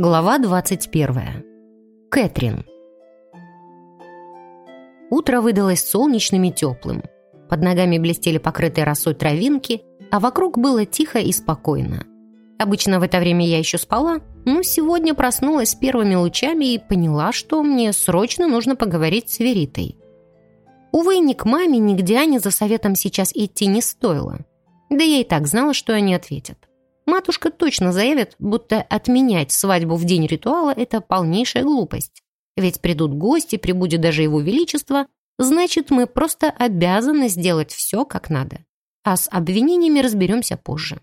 Глава 21. Кэтрин. Утро выдалось солнечным и теплым. Под ногами блестели покрытые росой травинки, а вокруг было тихо и спокойно. Обычно в это время я еще спала, но сегодня проснулась с первыми лучами и поняла, что мне срочно нужно поговорить с Веритой. Увы, ни к маме, ни к Диане за советом сейчас идти не стоило. Да я и так знала, что они ответят. Матушка точно заявит, будто отменять свадьбу в день ритуала – это полнейшая глупость. Ведь придут гости, прибудет даже его величество, значит, мы просто обязаны сделать все как надо. А с обвинениями разберемся позже.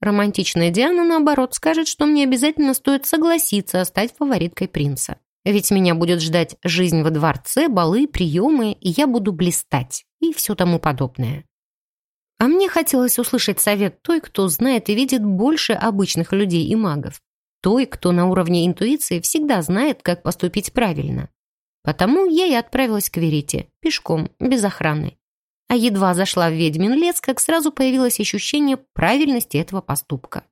Романтичная Диана, наоборот, скажет, что мне обязательно стоит согласиться стать фавориткой принца. Ведь меня будет ждать жизнь во дворце, балы, приемы, и я буду блистать, и все тому подобное. А мне хотелось услышать совет той, кто знает и видит больше обычных людей и магов. Той, кто на уровне интуиции всегда знает, как поступить правильно. Потому я и отправилась к Верите, пешком, без охраны. А едва зашла в ведьмин лес, как сразу появилось ощущение правильности этого поступка.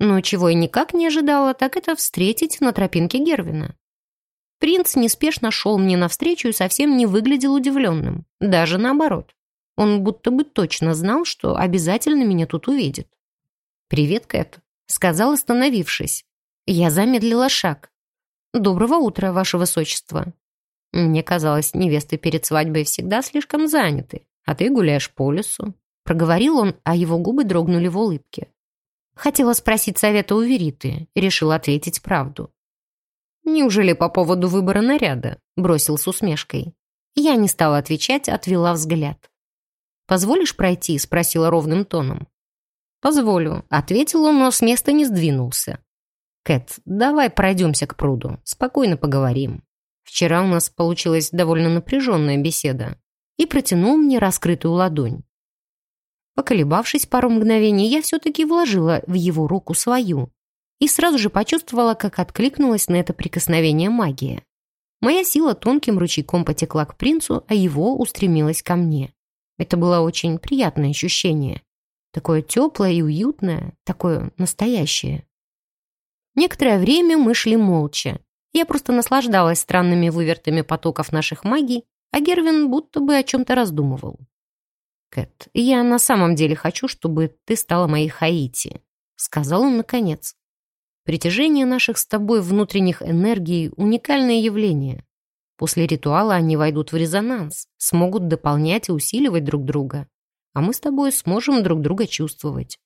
Но чего я никак не ожидала, так это встретить на тропинке Гервина. Принц неспешно шел мне навстречу и совсем не выглядел удивленным. Даже наоборот. Он будто бы точно знал, что обязательно меня тут увидит. «Привет, Кэт», — сказал, остановившись. Я замедлила шаг. «Доброго утра, ваше высочество». Мне казалось, невесты перед свадьбой всегда слишком заняты, а ты гуляешь по лесу. Проговорил он, а его губы дрогнули в улыбке. Хотела спросить совета у Вериты, решил ответить правду. «Неужели по поводу выбора наряда?» бросил с усмешкой. Я не стала отвечать, отвела взгляд. «Позволишь пройти?» — спросила ровным тоном. «Позволю», — ответил он, но с места не сдвинулся. «Кэт, давай пройдемся к пруду, спокойно поговорим. Вчера у нас получилась довольно напряженная беседа» и протянул мне раскрытую ладонь. Поколебавшись пару мгновений, я все-таки вложила в его руку свою и сразу же почувствовала, как откликнулась на это прикосновение магия. Моя сила тонким ручейком потекла к принцу, а его устремилась ко мне. Это было очень приятное ощущение. Такое теплое и уютное, такое настоящее. Некоторое время мы шли молча. Я просто наслаждалась странными вывертами потоков наших магий, а Гервин будто бы о чем-то раздумывал. «Кэт, я на самом деле хочу, чтобы ты стала моей Хаити», — сказал он наконец. «Притяжение наших с тобой внутренних энергий — уникальное явление. После ритуала они войдут в резонанс, смогут дополнять и усиливать друг друга. А мы с тобой сможем друг друга чувствовать.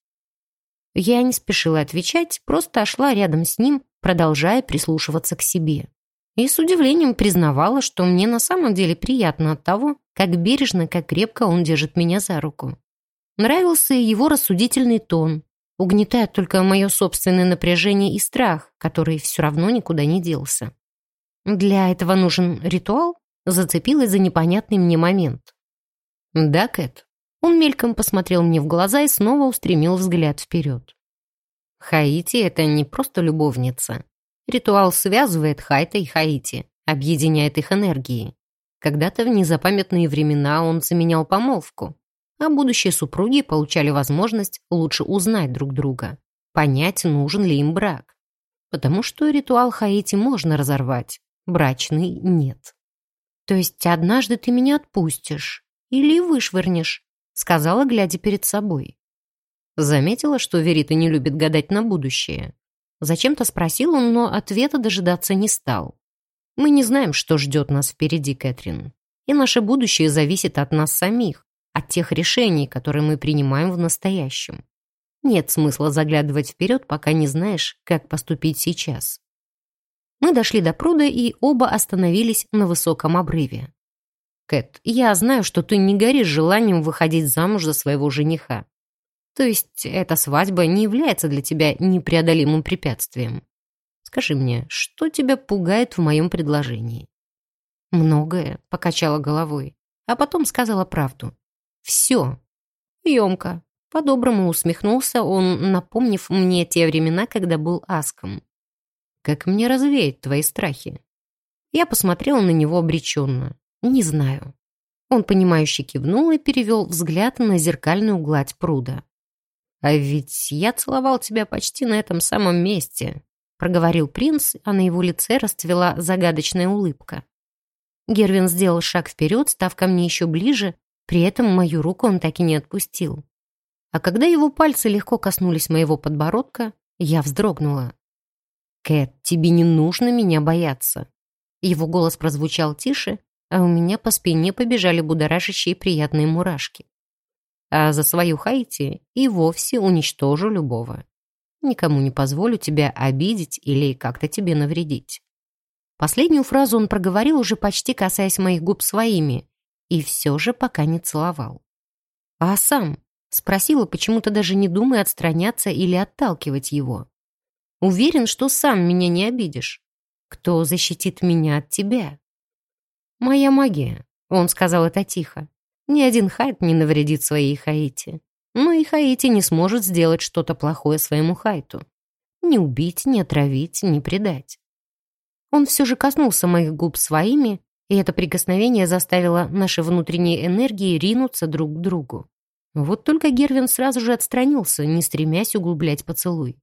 Я не спешила отвечать, просто шла рядом с ним, продолжая прислушиваться к себе. И с удивлением признавала, что мне на самом деле приятно от того, как бережно, как крепко он держит меня за руку. Нравился его рассудительный тон, угнетает только мое собственное напряжение и страх, который все равно никуда не делся. Для этого нужен ритуал? Зацепилась за непонятный мне момент. Да, Кэт. Он мельком посмотрел мне в глаза и снова устремил взгляд вперед. Хаити — это не просто любовница. Ритуал связывает Хайта и Хаити, объединяет их энергии. Когда-то в незапамятные времена он заменял помолвку, а будущие супруги получали возможность лучше узнать друг друга, понять, нужен ли им брак. Потому что ритуал Хаити можно разорвать, брачный нет. То есть однажды ты меня отпустишь или вышвырнешь, сказала, глядя перед собой. Заметила, что Верита не любит гадать на будущее. Зачем-то спросил он, но ответа дожидаться не стал. Мы не знаем, что ждет нас впереди, Кэтрин. И наше будущее зависит от нас самих, от тех решений, которые мы принимаем в настоящем. Нет смысла заглядывать вперед, пока не знаешь, как поступить сейчас. Мы дошли до пруда и оба остановились на высоком обрыве. «Кэт, я знаю, что ты не горишь желанием выходить замуж за своего жениха. То есть эта свадьба не является для тебя непреодолимым препятствием. Скажи мне, что тебя пугает в моем предложении?» «Многое», — покачала головой, а потом сказала правду. «Все». Емко. По-доброму усмехнулся он, напомнив мне те времена, когда был аском. Как мне развеять твои страхи?» Я посмотрела на него обреченно. «Не знаю». Он, понимающе кивнул и перевел взгляд на зеркальную гладь пруда. «А ведь я целовал тебя почти на этом самом месте», проговорил принц, а на его лице расцвела загадочная улыбка. Гервин сделал шаг вперед, став ко мне еще ближе, при этом мою руку он так и не отпустил. А когда его пальцы легко коснулись моего подбородка, я вздрогнула. «Кэт, тебе не нужно меня бояться». Его голос прозвучал тише, а у меня по спине побежали будоражащие приятные мурашки. А за свою Хаити и вовсе уничтожу любого. Никому не позволю тебя обидеть или как-то тебе навредить. Последнюю фразу он проговорил, уже почти касаясь моих губ своими, и все же пока не целовал. А сам спросила, почему-то даже не думая отстраняться или отталкивать его. Уверен, что сам меня не обидишь. Кто защитит меня от тебя? «Моя магия», — он сказал это тихо. «Ни один хайт не навредит своей Хаити. Но и Хаити не сможет сделать что-то плохое своему хайту. Не убить, не отравить, не предать». Он все же коснулся моих губ своими, и это прикосновение заставило наши внутренние энергии ринуться друг к другу. Вот только Гервин сразу же отстранился, не стремясь углублять поцелуй.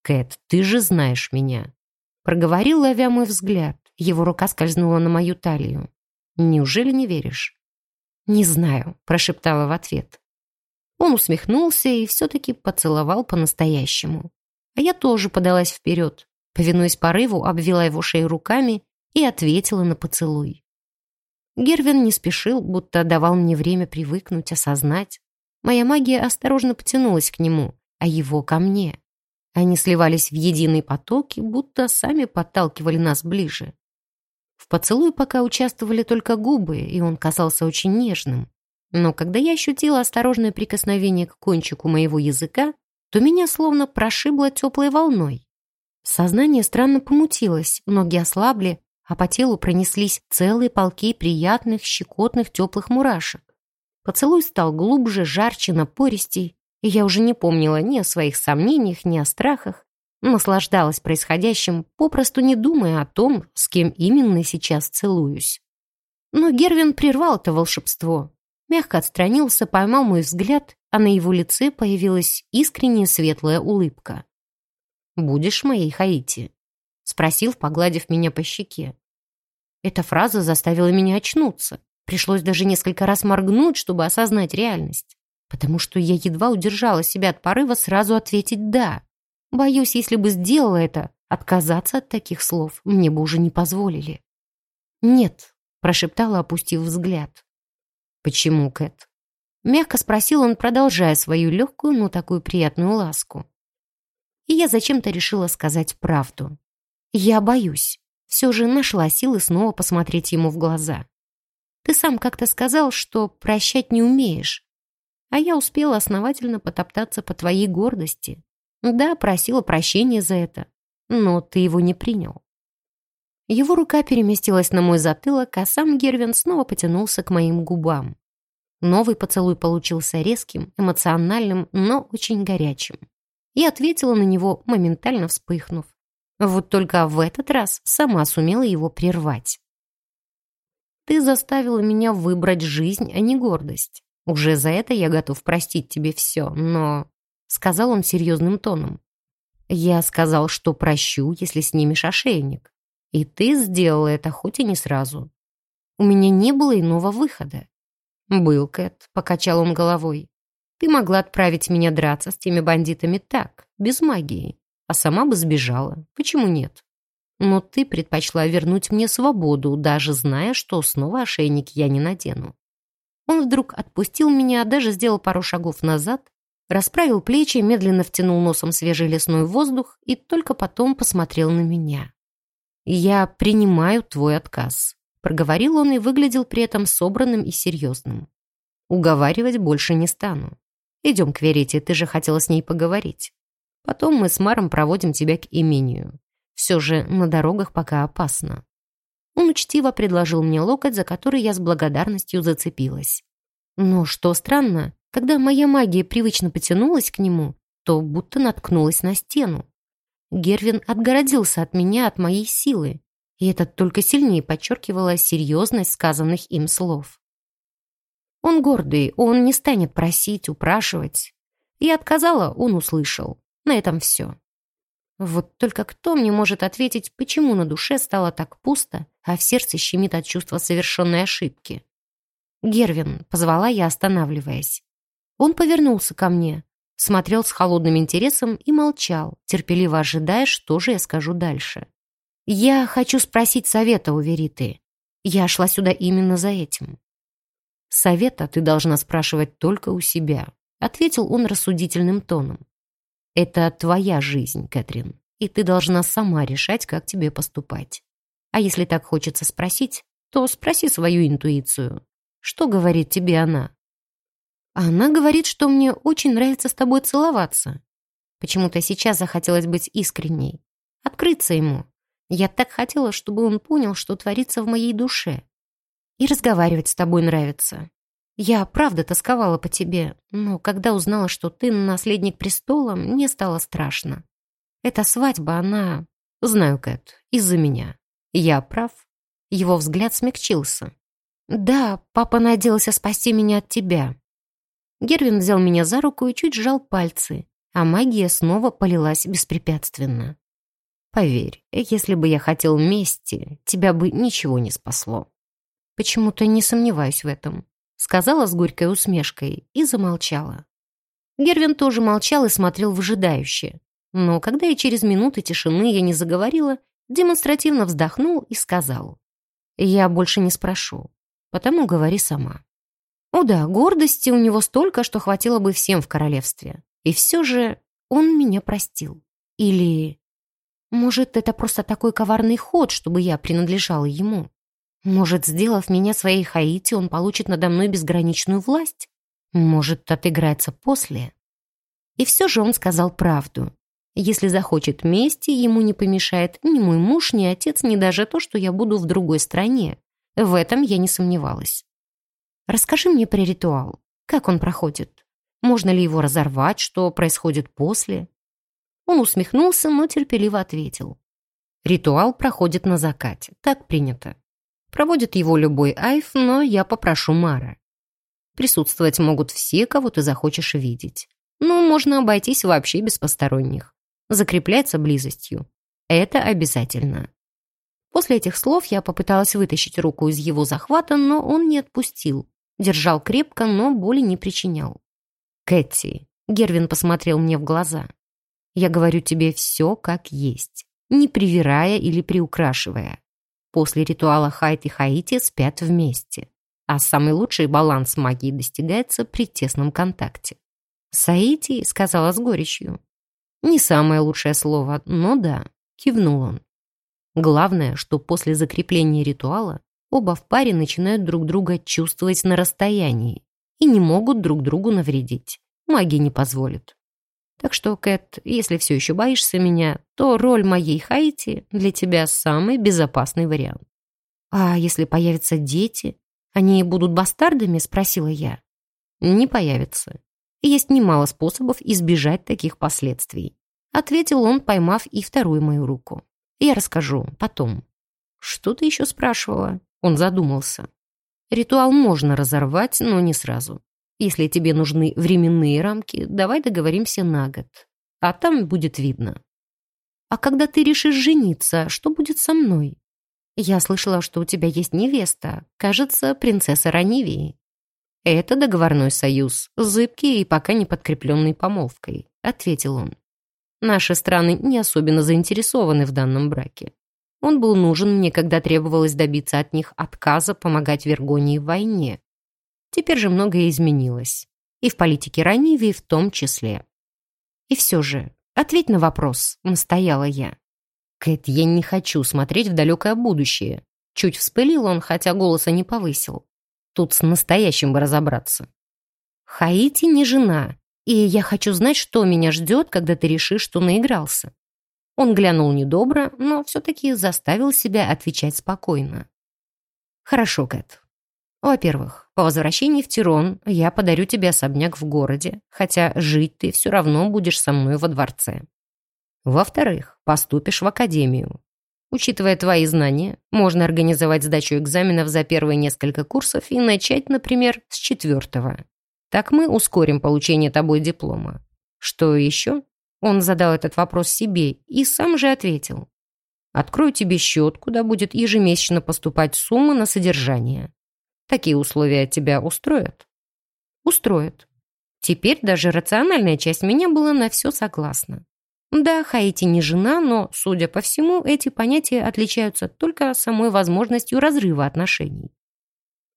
«Кэт, ты же знаешь меня», — проговорил, ловя мой взгляд. Его рука скользнула на мою талию. «Неужели не веришь?» «Не знаю», — прошептала в ответ. Он усмехнулся и все-таки поцеловал по-настоящему. А я тоже подалась вперед, повинуясь порыву, обвела его шею руками и ответила на поцелуй. Гервин не спешил, будто давал мне время привыкнуть, осознать. Моя магия осторожно потянулась к нему, а его ко мне. Они сливались в единый поток и будто сами подталкивали нас ближе. В поцелуе пока участвовали только губы, и он казался очень нежным. Но когда я ощутила осторожное прикосновение к кончику моего языка, то меня словно прошибло теплой волной. Сознание странно помутилось, ноги ослабли, а по телу пронеслись целые полки приятных, щекотных, теплых мурашек. Поцелуй стал глубже, жарче, напористей, и я уже не помнила ни о своих сомнениях, ни о страхах, Наслаждалась происходящим, попросту не думая о том, с кем именно сейчас целуюсь. Но Гервин прервал это волшебство. Мягко отстранился, поймал мой взгляд, а на его лице появилась искренняя светлая улыбка. «Будешь моей Хаити?» — спросил, погладив меня по щеке. Эта фраза заставила меня очнуться. Пришлось даже несколько раз моргнуть, чтобы осознать реальность, потому что я едва удержала себя от порыва сразу ответить «да». Боюсь, если бы сделала это, отказаться от таких слов мне бы уже не позволили. «Нет», — прошептала, опустив взгляд. «Почему, Кэт?» Мягко спросил он, продолжая свою легкую, но такую приятную ласку. И я зачем-то решила сказать правду. «Я боюсь». Все же нашла силы снова посмотреть ему в глаза. «Ты сам как-то сказал, что прощать не умеешь, а я успела основательно потоптаться по твоей гордости. Да, просила прощения за это, но ты его не принял. Его рука переместилась на мой затылок, а сам Гервин снова потянулся к моим губам. Новый поцелуй получился резким, эмоциональным, но очень горячим. И ответила на него, моментально вспыхнув. Вот только в этот раз сама сумела его прервать. «Ты заставила меня выбрать жизнь, а не гордость. Уже за это я готов простить тебе все, но...» сказал он серьезным тоном. «Я сказал, что прощу, если снимешь ошейник. И ты сделала это, хоть и не сразу. У меня не было иного выхода». «Был, Кэт», — покачал он головой. «Ты могла отправить меня драться с теми бандитами так, без магии, а сама бы сбежала. Почему нет? Но ты предпочла вернуть мне свободу, даже зная, что снова ошейник я не надену». Он вдруг отпустил меня, даже сделал пару шагов назад расправил плечи, медленно втянул носом свежий лесной воздух и только потом посмотрел на меня. «Я принимаю твой отказ», — проговорил он и выглядел при этом собранным и серьезным. «Уговаривать больше не стану. Идем к Верите, ты же хотела с ней поговорить. Потом мы с Маром проводим тебя к имению. Все же на дорогах пока опасно». Он учтиво предложил мне локоть, за который я с благодарностью зацепилась. Но, что странно, когда моя магия привычно потянулась к нему, то будто наткнулась на стену. Гервин отгородился от меня, от моей силы, и это только сильнее подчеркивало серьезность сказанных им слов. Он гордый, он не станет просить, упрашивать. И отказала, он услышал. На этом все. Вот только кто мне может ответить, почему на душе стало так пусто, а в сердце щемит от чувства совершенной ошибки? «Гервин», — позвала я, останавливаясь. Он повернулся ко мне, смотрел с холодным интересом и молчал, терпеливо ожидая, что же я скажу дальше. «Я хочу спросить совета у Вериты. Я шла сюда именно за этим». «Совета ты должна спрашивать только у себя», — ответил он рассудительным тоном. Это твоя жизнь, Кэтрин, и ты должна сама решать, как тебе поступать. А если так хочется спросить, то спроси свою интуицию. Что говорит тебе она? Она говорит, что мне очень нравится с тобой целоваться. Почему-то сейчас захотелось быть искренней, открыться ему. Я так хотела, чтобы он понял, что творится в моей душе. И разговаривать с тобой нравится. Я правда тосковала по тебе, но когда узнала, что ты наследник престола, мне стало страшно. Эта свадьба, она... Знаю, Кэт, из-за меня. Я прав. Его взгляд смягчился. Да, папа надеялся спасти меня от тебя. Гервин взял меня за руку и чуть сжал пальцы, а магия снова полилась беспрепятственно. Поверь, если бы я хотел мести, тебя бы ничего не спасло. Почему-то не сомневаюсь в этом сказала с горькой усмешкой и замолчала. Гервин тоже молчал и смотрел выжидающе. Но когда и через минуты тишины я не заговорила, демонстративно вздохнул и сказал. «Я больше не спрошу, потому говори сама». О да, гордости у него столько, что хватило бы всем в королевстве. И все же он меня простил. Или... Может, это просто такой коварный ход, чтобы я принадлежала ему? Может, сделав меня своей Хаити, он получит надо мной безграничную власть? Может, отыграется после? И все же он сказал правду. Если захочет мести, ему не помешает ни мой муж, ни отец, ни даже то, что я буду в другой стране. В этом я не сомневалась. Расскажи мне про ритуал. Как он проходит? Можно ли его разорвать? Что происходит после? Он усмехнулся, но терпеливо ответил. Ритуал проходит на закате. Так принято. Проводит его любой айф, но я попрошу Мара. Присутствовать могут все, кого ты захочешь видеть. Ну, можно обойтись вообще без посторонних. Закрепляется близостью. Это обязательно. После этих слов я попыталась вытащить руку из его захвата, но он не отпустил. Держал крепко, но боли не причинял. «Кэти», — Гервин посмотрел мне в глаза, «я говорю тебе все как есть, не привирая или приукрашивая. После ритуала Хайт и Хаити спят вместе. А самый лучший баланс магии достигается при тесном контакте. «Саити», — сказала с горечью. «Не самое лучшее слово, но да», — кивнул он. Главное, что после закрепления ритуала оба в паре начинают друг друга чувствовать на расстоянии и не могут друг другу навредить. Магия не позволит. Так что, Кэт, если все еще боишься меня, то роль моей Хаити для тебя самый безопасный вариант. А если появятся дети? Они будут бастардами? Спросила я. Не появятся. Есть немало способов избежать таких последствий. Ответил он, поймав и вторую мою руку. Я расскажу потом. Что ты еще спрашивала? Он задумался. Ритуал можно разорвать, но не сразу. Если тебе нужны временные рамки, давай договоримся на год. А там будет видно. А когда ты решишь жениться, что будет со мной? Я слышала, что у тебя есть невеста, кажется, принцесса Ранивии. Это договорной союз, зыбкий и пока не подкрепленный помолвкой, ответил он. Наши страны не особенно заинтересованы в данном браке. Он был нужен мне, когда требовалось добиться от них отказа помогать Вергонии в войне. Теперь же многое изменилось. И в политике Ранивии в том числе. И все же, ответь на вопрос, настояла я. Кэт, я не хочу смотреть в далекое будущее. Чуть вспылил он, хотя голоса не повысил. Тут с настоящим бы разобраться. Хаити не жена, и я хочу знать, что меня ждет, когда ты решишь, что наигрался. Он глянул недобро, но все-таки заставил себя отвечать спокойно. «Хорошо, Кэт, во-первых, по возвращении в Тирон я подарю тебе особняк в городе, хотя жить ты все равно будешь со мной во дворце. Во-вторых, поступишь в академию. Учитывая твои знания, можно организовать сдачу экзаменов за первые несколько курсов и начать, например, с четвертого. Так мы ускорим получение тобой диплома. Что еще? Он задал этот вопрос себе и сам же ответил. Открою тебе счет, куда будет ежемесячно поступать сумма на содержание. Такие условия тебя устроят? Устроят. Теперь даже рациональная часть меня была на все согласна. Да, Хаити не жена, но, судя по всему, эти понятия отличаются только самой возможностью разрыва отношений.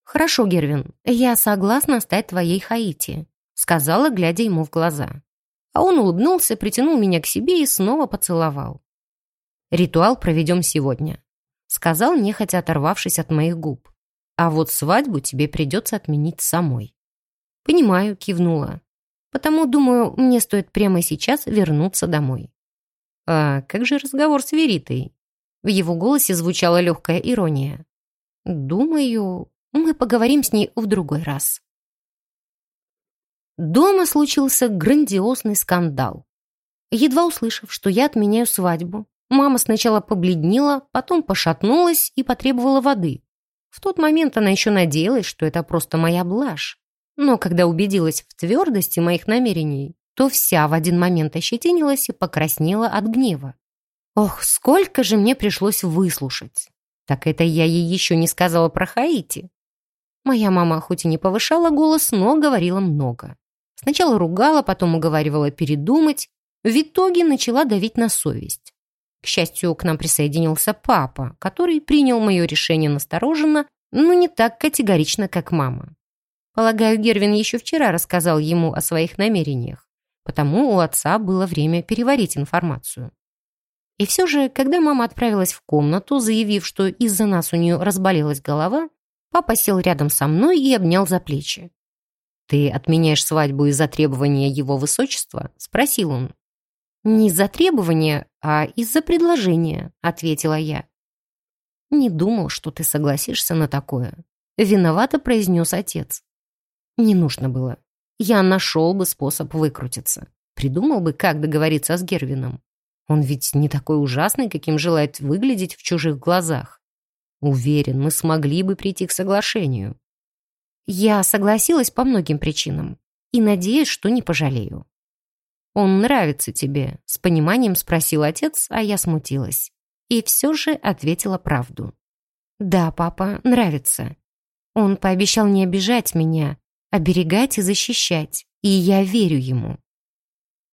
«Хорошо, Гервин, я согласна стать твоей Хаити», сказала, глядя ему в глаза. А он улыбнулся, притянул меня к себе и снова поцеловал. «Ритуал проведем сегодня», сказал, нехотя оторвавшись от моих губ. «А вот свадьбу тебе придется отменить самой». «Понимаю», кивнула. Потому, думаю, мне стоит прямо сейчас вернуться домой. А как же разговор с Веритой? В его голосе звучала легкая ирония. Думаю, мы поговорим с ней в другой раз. Дома случился грандиозный скандал. Едва услышав, что я отменяю свадьбу, мама сначала побледнела, потом пошатнулась и потребовала воды. В тот момент она еще надеялась, что это просто моя блажь. Но когда убедилась в твердости моих намерений, то вся в один момент ощетинилась и покраснела от гнева. Ох, сколько же мне пришлось выслушать. Так это я ей еще не сказала про Хаити. Моя мама хоть и не повышала голос, но говорила много. Сначала ругала, потом уговаривала передумать. В итоге начала давить на совесть. К счастью, к нам присоединился папа, который принял мое решение настороженно, но не так категорично, как мама. Полагаю, Гервин еще вчера рассказал ему о своих намерениях, потому у отца было время переварить информацию. И все же, когда мама отправилась в комнату, заявив, что из-за нас у нее разболелась голова, папа сел рядом со мной и обнял за плечи. «Ты отменяешь свадьбу из-за требования его высочества?» — спросил он. «Не из-за требования, а из-за предложения», — ответила я. «Не думал, что ты согласишься на такое», — виновато произнес отец. Не нужно было. Я нашел бы способ выкрутиться. Придумал бы, как договориться с Гервином. Он ведь не такой ужасный, каким желает выглядеть в чужих глазах. Уверен, мы смогли бы прийти к соглашению. Я согласилась по многим причинам и надеюсь, что не пожалею. «Он нравится тебе?» — с пониманием спросил отец, а я смутилась. И все же ответила правду. «Да, папа, нравится. Он пообещал не обижать меня, оберегать и защищать, и я верю ему».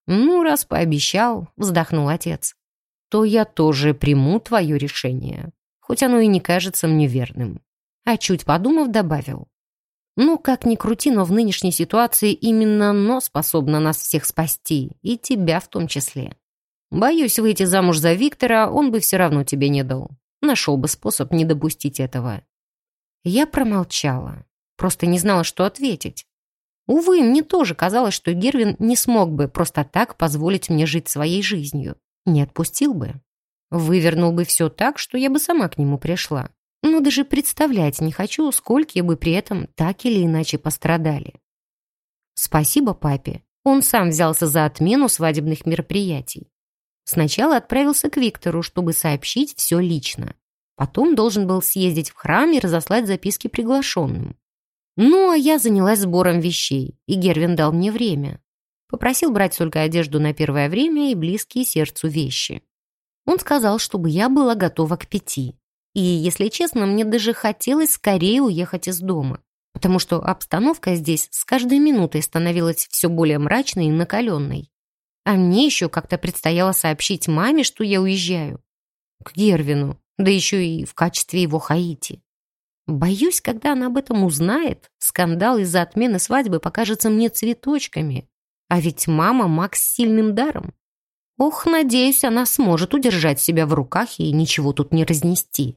«Ну, раз пообещал», — вздохнул отец, «то я тоже приму твое решение, хоть оно и не кажется мне верным». А чуть подумав, добавил. «Ну, как ни крути, но в нынешней ситуации именно оно способно нас всех спасти, и тебя в том числе. Боюсь, выйти замуж за Виктора он бы все равно тебе не дал. Нашел бы способ не допустить этого». Я промолчала. Просто не знала, что ответить. Увы, мне тоже казалось, что Гервин не смог бы просто так позволить мне жить своей жизнью. Не отпустил бы. Вывернул бы все так, что я бы сама к нему пришла. Но даже представлять не хочу, сколько бы при этом так или иначе пострадали. Спасибо папе. Он сам взялся за отмену свадебных мероприятий. Сначала отправился к Виктору, чтобы сообщить все лично. Потом должен был съездить в храм и разослать записки приглашенным. Ну, а я занялась сбором вещей, и Гервин дал мне время. Попросил брать только одежду на первое время и близкие сердцу вещи. Он сказал, чтобы я была готова к пяти. И, если честно, мне даже хотелось скорее уехать из дома, потому что обстановка здесь с каждой минутой становилась все более мрачной и накаленной. А мне еще как-то предстояло сообщить маме, что я уезжаю. К Гервину, да еще и в качестве его Хаити. Боюсь, когда она об этом узнает, скандал из-за отмены свадьбы покажется мне цветочками. А ведь мама Макс сильным даром. Ох, надеюсь, она сможет удержать себя в руках и ничего тут не разнести.